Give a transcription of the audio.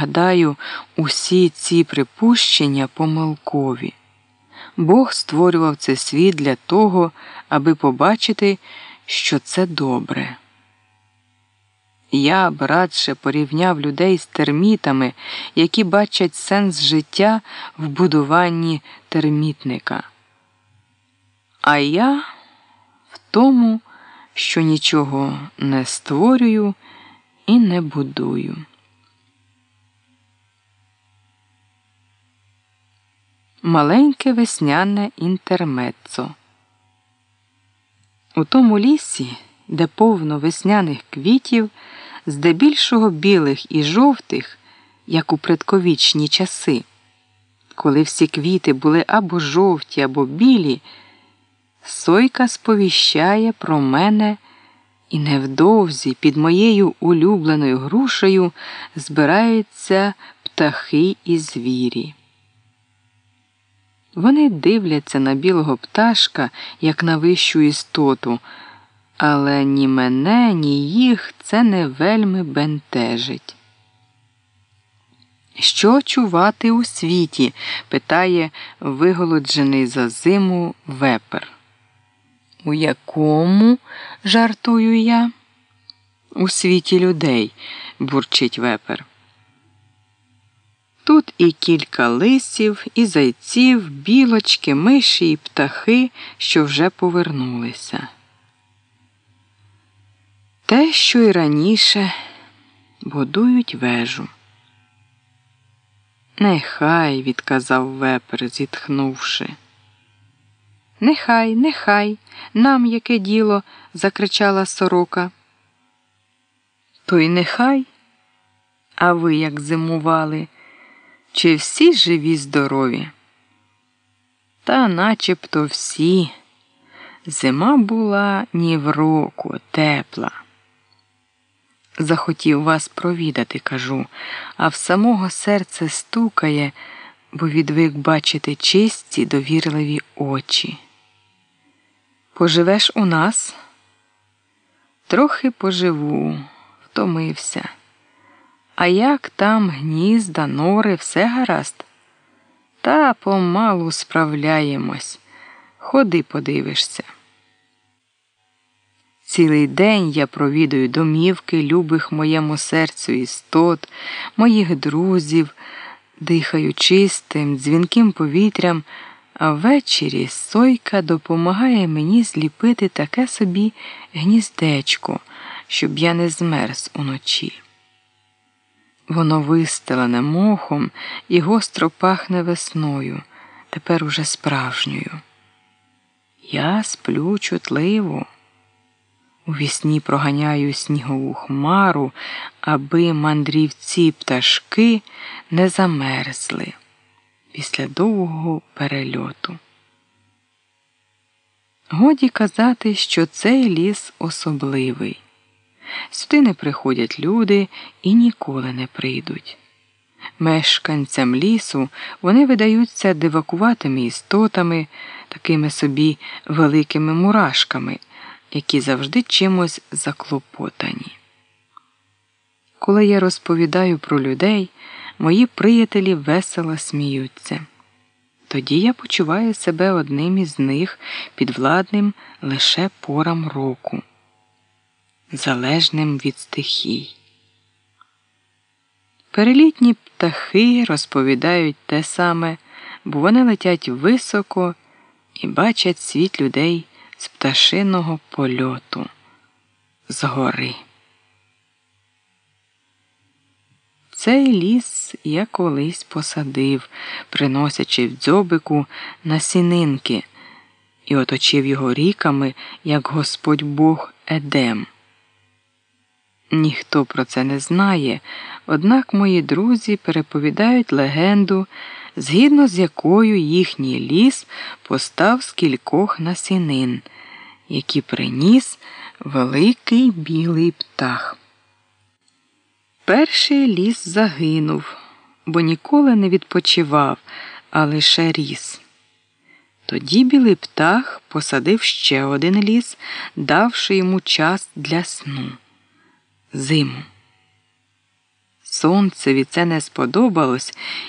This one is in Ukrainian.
Гадаю, усі ці припущення помилкові. Бог створював цей світ для того, аби побачити, що це добре. Я б радше порівняв людей з термітами, які бачать сенс життя в будуванні термітника. А я в тому, що нічого не створюю і не будую. Маленьке весняне інтермеццо. У тому лісі, де повно весняних квітів, здебільшого білих і жовтих, як у предковічні часи, коли всі квіти були або жовті, або білі, сойка сповіщає про мене, і невдовзі під моєю улюбленою грушею збираються птахи і звірі. Вони дивляться на білого пташка, як на вищу істоту, але ні мене, ні їх це не вельми бентежить. Що чувати у світі? питає виголоджений за зиму вепер. У якому, жартую я? У світі людей, бурчить вепер. Тут і кілька лисів, і зайців, білочки, миші і птахи, що вже повернулися. Те, що й раніше будують вежу. Нехай, відказав вепер, зітхнувши. Нехай, нехай, нам яке діло, закричала сорока. То й нехай, а ви як зимували. Чи всі живі, здорові? Та начебто всі. Зима була ні в року, тепла. Захотів вас провідати, кажу, а в самого серце стукає, бо відвик бачити чисті, довірливі очі. Поживеш у нас? Трохи поживу, втомився. А як там гнізда, нори, все гаразд? Та помалу справляємось. Ходи подивишся. Цілий день я провідую домівки любих моєму серцю істот, моїх друзів, дихаю чистим, дзвінким повітрям, а ввечері сойка допомагає мені зліпити таке собі гніздечко, щоб я не змерз уночі. Воно вистелене мохом і гостро пахне весною, тепер уже справжньою. Я сплю чутливо. У вісні проганяю снігову хмару, аби мандрівці пташки не замерзли після довгого перельоту. Годі казати, що цей ліс особливий. Сюди не приходять люди і ніколи не прийдуть. Мешканцям лісу вони видаються дивакуватими істотами, такими собі великими мурашками, які завжди чимось заклопотані. Коли я розповідаю про людей, мої приятелі весело сміються. Тоді я почуваю себе одним із них підвладним лише порам року залежним від стихій. Перелітні птахи розповідають те саме, бо вони летять високо і бачать світ людей з пташиного польоту з гори. Цей ліс я колись посадив, приносячи в дзьобику насінинки, і оточив його ріками, як Господь Бог Едем. Ніхто про це не знає, однак мої друзі переповідають легенду, згідно з якою їхній ліс постав з кількох насінин, які приніс великий білий птах. Перший ліс загинув, бо ніколи не відпочивав, а лише ріс. Тоді білий птах посадив ще один ліс, давши йому час для сну зиму. Сонцеві це не сподобалось,